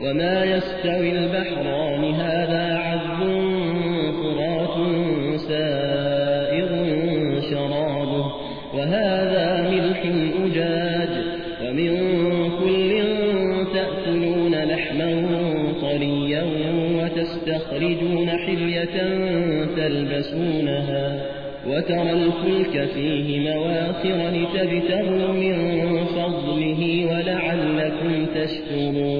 وما يستوي البحران هذا عذب فرات سائر شرابه وهذا ملح أجاج ومن كل تأكلون لحما طريا وتستخرجون حلية تلبسونها وترى الفلك فيه مواخر لتبتغوا من فضله ولعلكم تشكرون